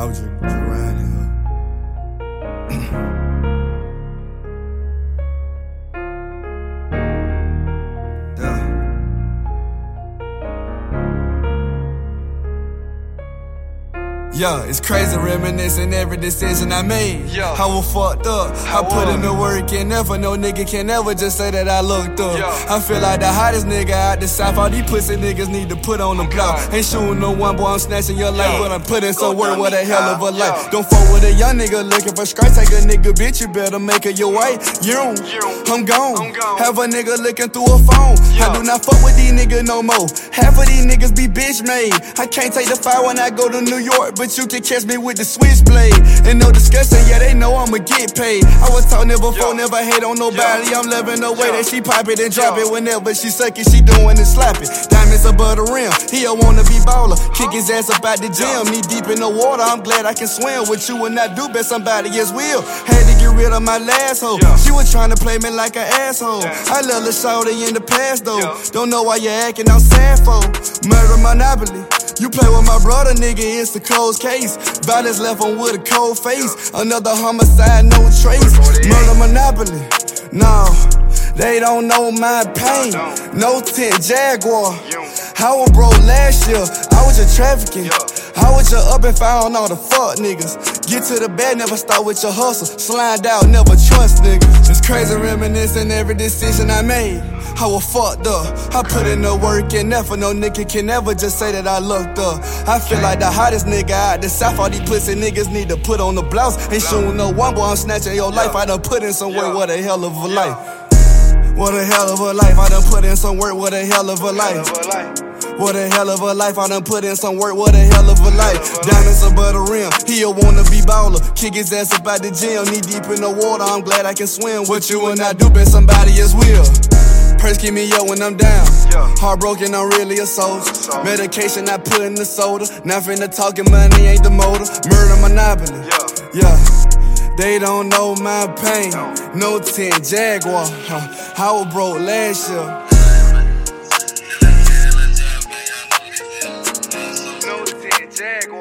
I was just, just Yeah, it's crazy reminiscing every decision I made. Yeah. I was fucked up. I, I put in the work and never no nigga can never just say that I looked up. Yeah. I feel like the hottest nigga out the south. All these pussy niggas need to put on the block. Ain't shooting no one boy, I'm snatching your life, Yeah. but I'm putting some work with a hell of a life. Yeah. Don't fuck with a young nigga looking for stripes. Take a nigga, bitch, you better make her your wife. You You. I'm gone. I'm gone. Have a nigga looking through a phone. I do not fuck with these niggas no more. Half of these niggas be bitch made. I can't take the fire when I go to New York, but you can catch me with the switchblade. And get paid. I was taught never before, Yeah. never hate on nobody. Yeah. I'm loving the way Yeah. that she pop it and drop it whenever she suck it. She doing it slap it. Diamonds above the rim. He a wanna be baller. Kick his ass up out the gym. Knee deep in the water. I'm glad I can swim. What you would not do, bet somebody else will. Had to get rid of my last hoe. She was trying to play me like an asshole. I love the shawty in the past though. Don't know why you acting on sad for. Murder monopoly. You play with my brother, nigga, it's a closed case. Violence left on with a cold face. Another homicide, no trace. Murder monopoly. No, they don't know my pain. No 10 Jaguar. I was broke last year. I was just trafficking. I was just up and found all the fuck niggas. Get to the bed, never start with your hustle. Slide out, never trust niggas. Crazy reminiscing every decision I made. I was fucked up. I put in the work and never no nigga can ever just say that I looked up. I feel like the hottest nigga out the south. All these pussy niggas need to put on the blouse. Ain't shooting no one boy, I'm snatching your life. I done put in some work, what a hell of a life. What a hell of a life. I done put in some work, what a hell of a life. What a hell of a life, I done put in some work, what a hell of a life. Diamonds above the rim, he a wanna be baller. Kick his ass up out the gym, knee deep in the water, I'm glad I can swim. What you and I do, bet somebody else will. Purse keep me up when I'm down. Heartbroken, I'm really a soldier. Medication I put in the soda. Not finna talking money ain't the motor. Murder monopoly. Yeah. They don't know my pain. No. No 10 Jaguar. Huh. I was broke last year. Yeah.